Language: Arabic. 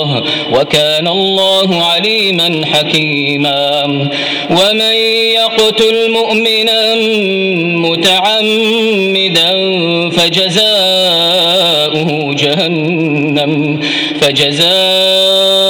الله وكان الله عليما حكيما. ومن يقتل مؤمنا متعمدا فجزاؤه جهنم فجزاؤه